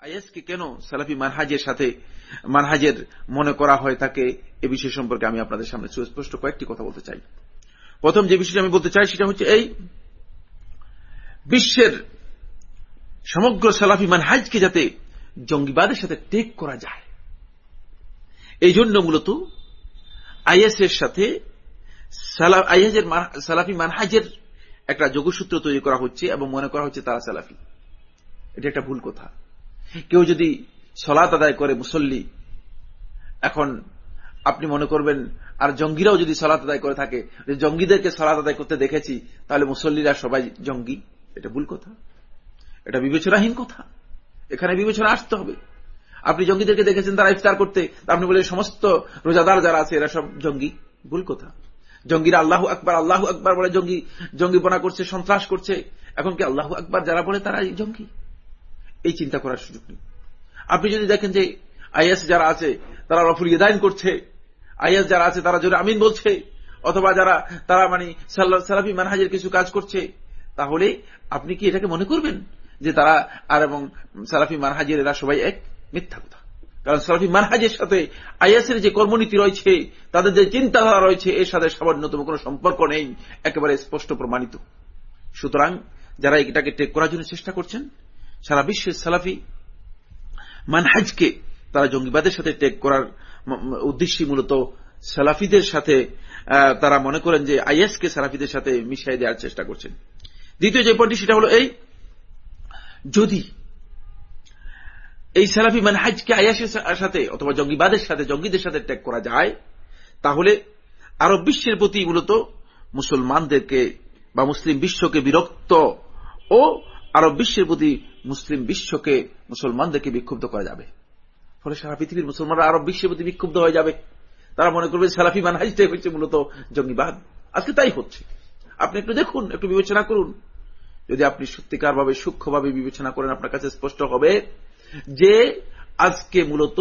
আইএসকে কেন সালাফি মানহাজের সাথে, মানহাজের মনে করা হয় তাকে, এ বিষয় সম্পর্কে আমি আপনাদের সামনে সুস্পষ্ট কয়েকটি কথা বলতে চাই। প্রথম যে বিষয়টি আমি বলতে চাই সেটা হচ্ছে এই, বিশ্বের সমগ্র সালাফি মানহাজকে যাতে জঙ্গিবাদের সাথে টেক করা যায়। এই জন্য মূলত আইএস এর সাথে আইএসের সালাফি মানহাজের একটা যোগসূত্র তৈরি করা হচ্ছে এবং মনে করা হচ্ছে তারা সালাফি। এটা একটা ভুল কথা। কেউ যদি সলাত আদায় করে মুসল্লি, এখন আপনি মনে করবেন, আর জঙ্গিরাও যদি সলাত আদায় করে থাকে জঙ্গিদেরকে সলাত আদায় করতে দেখেছি, তাহলে মুসল্লিরা সবাই জঙ্গি। এটা ভুল কথা। এটা বিবেচনাহীন কথা। এখানে বিবেচনা আসতে হবে। আপনি জঙ্গিদেরকে দেখেছেন, তারা ইফতার করতে আপনি বলে সমস্ত রোজাদার যারা আছে, এরা সব জঙ্গি। ভুল কথা। জঙ্গিরা আল্লাহ আকবার আল্লাহ আকবার বলে জঙ্গি, জঙ্গিপনা করছে, সন্ত্রাস করছে। এখন কি আল্লাহ আকবার যারা বলে তারা জঙ্গি? এই চিন্তা করার সুযোগ নেই। আপনি যদি দেখেন যে আইএস যারা আছে, তারা রফুল ইদায়ন করছে, আইএস যারা আছে, তারা জোরে আমিন বলছে, অথবা যারা, তারা মানে সালাফি মানহাজের কিছু কাজ করছে, তাহলে আপনি কি এটাকে মনে করবেন যে তারা আর এবং সালাফি মানহাজের, এরা সবাই এক? মিথ্যা কথা। কারণ সালাফি মানহাজের সাথে আইএসের যে কর্মনীতি রয়েছে, তাদের যে চিন্তাধারা রয়েছে, এর সাথে সামান্যতম কোন সম্পর্ক নেই, একেবারে স্পষ্ট প্রমাণিত। সুতরাং যারা এটাকে টেক করার জন্য চেষ্টা করছেন সারা বিশ্বের সালাফি মানহাজকে তারা জঙ্গিবাদের সাথে টেক করার উদ্দেশ্যে মূলত সালাফিদের সাথে তারা মনে করেন যে আইএসকে সালাফিদের সাথে মিশাই দেওয়ার চেষ্টা করছেন। দ্বিতীয় যে পয়েন্টটি, সেটা হল এই, যদি এই সালাফি মানহাজকে আইএসের সাথে অথবা জঙ্গিবাদের সাথে, জঙ্গিদের সাথে ত্যাগ করা যায়, তাহলে আরব বিশ্বের প্রতি মূলত মুসলমানদেরকে বা মুসলিম বিশ্বকে বিরক্ত ও আরব বিশ্বের প্রতি মুসলিম বিশ্বকে মুসলমানদেরকে বিক্ষুব্ধ করা যাবে। ফলে সারা পৃথিবীর মুসলমানরা আরব বিশ্বের প্রতি বিক্ষুব্ধ হয়ে যাবে। তারা মনে করবে সালাফি মানহাজটাই হচ্ছে মূলত জঙ্গিবাদ। আজকে তাই হচ্ছে। আপনি একটু দেখুন, একটু বিবেচনা করুন। যদি আপনি সত্যিকার ভাবে সূক্ষ্মভাবে বিবেচনা করেন, আপনার কাছে স্পষ্ট হবে যে আজকে মূলত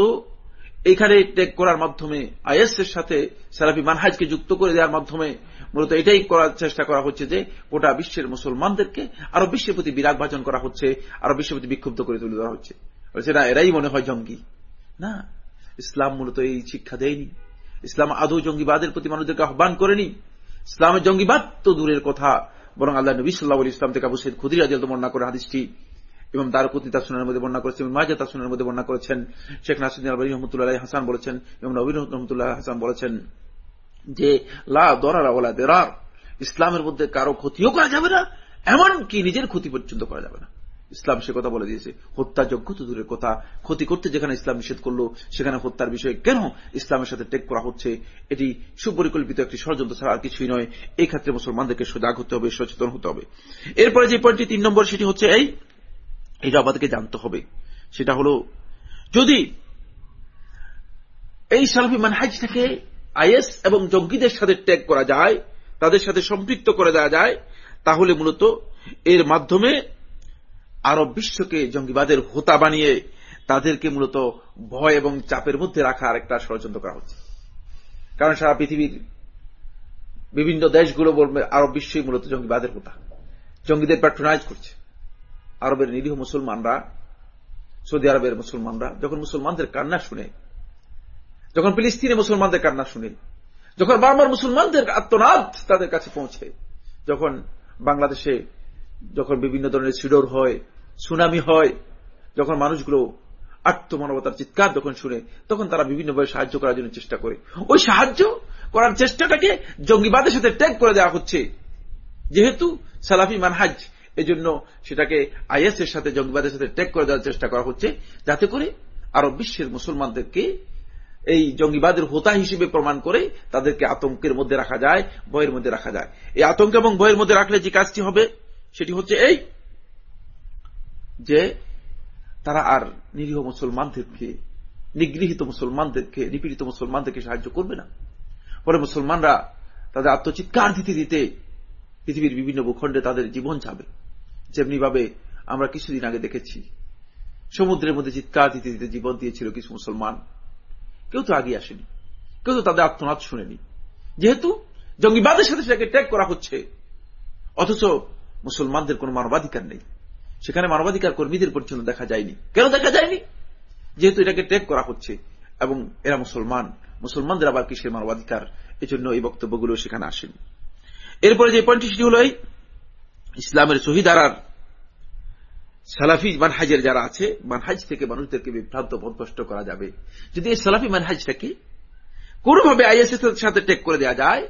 এখানে টেক করার মাধ্যমে আইএস এর সাথে সালাফি মানহাজকে যুক্ত করে দেওয়ার মাধ্যমে মূলত এটাই করার চেষ্টা করা হচ্ছে যে গোটা বিশ্বের মুসলমানদেরকে আরও বিশ্বের প্রতি বিরাগ ভাজন করা হচ্ছে, আরও বিশ্বের প্রতি বিক্ষুব্ধ করে তুলে দেওয়া হচ্ছে। না এরাই মনে হয় জঙ্গি। না, ইসলাম মূলত এই শিক্ষা দেয়নি। ইসলাম আদৌ জঙ্গিবাদের প্রতি মানুষদেরকে আহ্বান করেনি। ইসলামের জঙ্গিবাদ তো দূরের কথা। বরং আল্লাহ নবী সাল্লাহ ইসলাম থেকে আবু সৈদ খুদির আজল বর্ণনা করে হাদিসটি। এবং তার প্রতি তার সুনের মধ্যে বর্ণনা করেছেন মাজা তার সুনের মধ্যে বর্ণনা করেছেন, শেখ নাসিদ্দিন আলবানী রহমতুল্লাহ হাসান বলেছেন, এবং নবীন রহমতুল্লাহ হাসান বলেছেন যে, লা দরারা ওলা দেরার, ইসলামের মধ্যে কারও ক্ষতিও করা যাবে না, এমনকি নিজের ক্ষতি পর্যন্ত করা যাবে না। ইসলাম সে কথা বলে দিয়েছে হত্যাযোগ্য তো দূরের কথা, ক্ষতি করতে যেখানে ইসলাম নিষেধ করল, সেখানে হত্যার বিষয়ে কেন ইসলামের সাথে টেক করা হচ্ছে, এটি সুপরিকল্পিত একটি ষড়যন্ত্র ছাড়া আর কিছুই নয়, এই ক্ষেত্রে মুসলমানদেরকে সজাগ হতে হবে, সচেতন হতে হবে। এরপরে যে পয়েন্টটি তিন নম্বর, সেটি হচ্ছে এই এটা আমাদেরকে জানতে হবে। সেটা হল, যদি এই সালফি মানহাজটাকে আইএস এবং জঙ্গিদের সাথে ট্যাগ করা যায়, তাদের সাথে সম্পৃক্ত করে দেওয়া যায়, তাহলে মূলত এর মাধ্যমে আরব বিশ্বকে জঙ্গিবাদের হোতা বানিয়ে তাদেরকে মূলত ভয় এবং চাপের মধ্যে রাখার একটা ষড়যন্ত্র করা হচ্ছে। কারণ সারা পৃথিবীর বিভিন্ন দেশগুলো বলবে, আরব বিশ্বই মূলত জঙ্গিবাদের হোতা। জঙ্গিদের প্যাট্রোনাইজ করছে। আরবের নিরীহ মুসলমানরা, সৌদি আরবের মুসলমানরা, যখন মুসলমানদের কান্না শুনে, যখন ফিলিস্তিনে মুসলমানদের কান্না শুনে, যখন বারবার মুসলমানদের আত্মনাদ তাদের কাছে পৌঁছে, যখন বাংলাদেশে যখন বিভিন্ন ধরনের সিডোর হয়, সুনামি হয়, যখন মানুষগুলো আত্মমানবতার চিৎকার যখন শুনে, তখন তারা বিভিন্নভাবে সাহায্য করার জন্য চেষ্টা করে। ওই সাহায্য করার চেষ্টাটাকে জঙ্গিবাদের সাথে ট্যাগ করে দেওয়া হচ্ছে। যেহেতু সালাফি মানহাজ এজন্য সেটাকে আইএস এর সাথে, জঙ্গিবাদের সাথে ট্যাগ করে দেওয়ার চেষ্টা করা হচ্ছে, যাতে করে আরব বিশ্বের মুসলমানদেরকে এই জঙ্গিবাদের হোতা হিসেবে প্রমাণ করে তাদেরকে আতঙ্কের মধ্যে রাখা যায়, ভয়ের মধ্যে রাখা যায়। এই আতঙ্ক এবং ভয়ের মধ্যে রাখলে যে কাজটি হবে, সেটি হচ্ছে এই যে তারা আর নিরীহ মুসলমানদেরকে, নিগৃহীত মুসলমানদেরকে, নিপীড়িত মুসলমানদেরকে সাহায্য করবে না। পরে মুসলমানরা তাদের আত্মচিৎকার দিতে দিতে পৃথিবীর বিভিন্ন ভূখণ্ডে তাদের জীবন যাবে। যেমনি ভাবে আমরা কিছুদিন আগে দেখেছি, সমুদ্রের মধ্যে চিৎকার দিতে দিতে জীবন দিয়েছিল কিছু মুসলমান। কেউ তো আগে আসেনি, কেউ তো তাদের আত্মনাথ শুনেনি। যেহেতু জঙ্গিবাদের সাথে সেটাকে ট্যাগ করা হচ্ছে, অথচ মুসলমানদের কোন মানবাধিকার নেই। সেখানে মানবাধিকার কর্মীদের পর্যন্ত দেখা যায়নি। কেন দেখা যায়নি? যেহেতু এটাকে ট্যাগ করা হচ্ছে এবং এরা মুসলমান, মুসলমানদের আবার কিসের মানবাধিকার? এজন্য এই বক্তব্যগুলো সেখানে আসেনি। এরপরে যে পয়েন্টটি সেটি হল এই, ইসলামের শহীদারার সালাফি মানহাজের যারা আছে, মানহাজ থেকে মানুষদেরকে বিভ্রান্ত পদভষ্ট করা যাবে। যদি এই সালাফি মানহাজটাকে কোনোভাবে আইএস এর সাথে টেক করে দেওয়া যায়?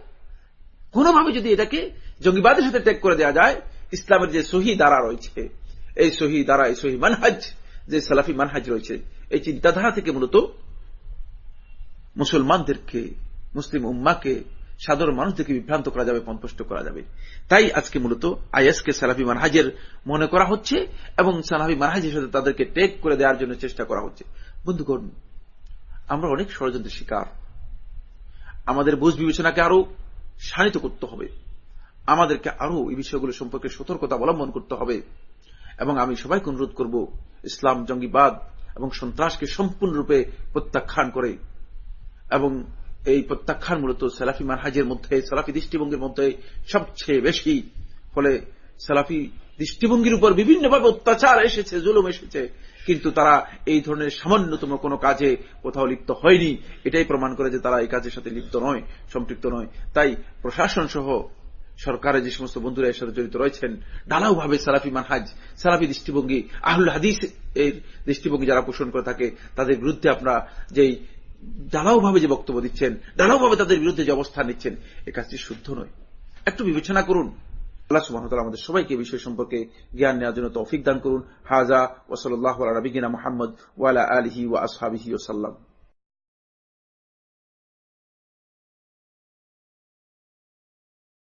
কোনোভাবে যদি এটাকে জঙ্গিবাদের সাথে টেক করে দেওয়া যায়, ইসলামের যে সহি দ্বারা রয়েছে, এই সহি দ্বারা এই সহি মানহাজ, যে সালাফি মানহাজ রয়েছে, এই চিন্তাধারা থেকে মূলত মুসলমানদেরকে, মুসলিম উম্মাকে সাধারণ মানুষদেরকে বিভ্রান্ত করা যাবে পন্থষ্ট করা যাবে। তাই আজকে মূলত আইএসকে সালাফি মানহাজের মনে করা হচ্ছে এবং সালাফি মানহাজের সাথে তাদেরকে টেক করে দেওয়ার জন্য চেষ্টা করা হচ্ছে। বন্ধুগণ, আমরা অনেক ষড়যন্ত্রের শিকার। আমাদের বুঝ বিবেচনাকে আরও শানিত করতে হবে। আমাদেরকে আরও এই বিষয়গুলো সম্পর্কে সতর্কতা অবলম্বন করতে হবে। এবং আমি সবাইকে অনুরোধ করব, ইসলাম জঙ্গিবাদ এবং সন্ত্রাসকে সম্পূর্ণরূপে প্রত্যাখ্যান করে এবং এই প্রত্যাখ্যান মূলত সালাফি মানহাজের মধ্যে, সালাফি দৃষ্টিভঙ্গির মধ্যে সবচেয়ে বেশি। ফলে সালাফি দৃষ্টিভঙ্গির উপর বিভিন্নভাবে অত্যাচার এসেছে, জুলুম এসেছে। কিন্তু তারা এই ধরনের সামান্যতম কোনো কাজে কোথাও লিপ্ত হয়নি। এটাই প্রমাণ করে যে তারা এই কাজের সাথে লিপ্ত নয়, সম্পৃক্ত নয়। তাই প্রশাসন সহ সরকারের যে সমস্ত বন্ধুরা এর সাথে জড়িত রয়েছেন ডালাওভাবে সালাফি মানহাজ, সালাফি দৃষ্টিভঙ্গি আহুল হাদিস এর দৃষ্টিভঙ্গি যারা পোষণ করে থাকে, তাদের বিরুদ্ধে আপনারা যেই ডালাওভাবে যে বক্তব্য দিচ্ছেন দাঁড়াওভাবে তাদের বিরুদ্ধে যে অবস্থান নিচ্ছেন, এ কাজটি শুদ্ধ নয়। একটু বিবেচনা করুন। আল্লাহ সুবাহতাল আমাদের সবাইকে বিষয় সম্পর্কে জ্ঞান নেওয়ার জন্য তৌফিক দান করুন। হাজা ওসল্লাহ রবিগিনা মোহাম্মদ ওয়ালা আলহি ওয়া আসহাবিহি ওসাল্লাম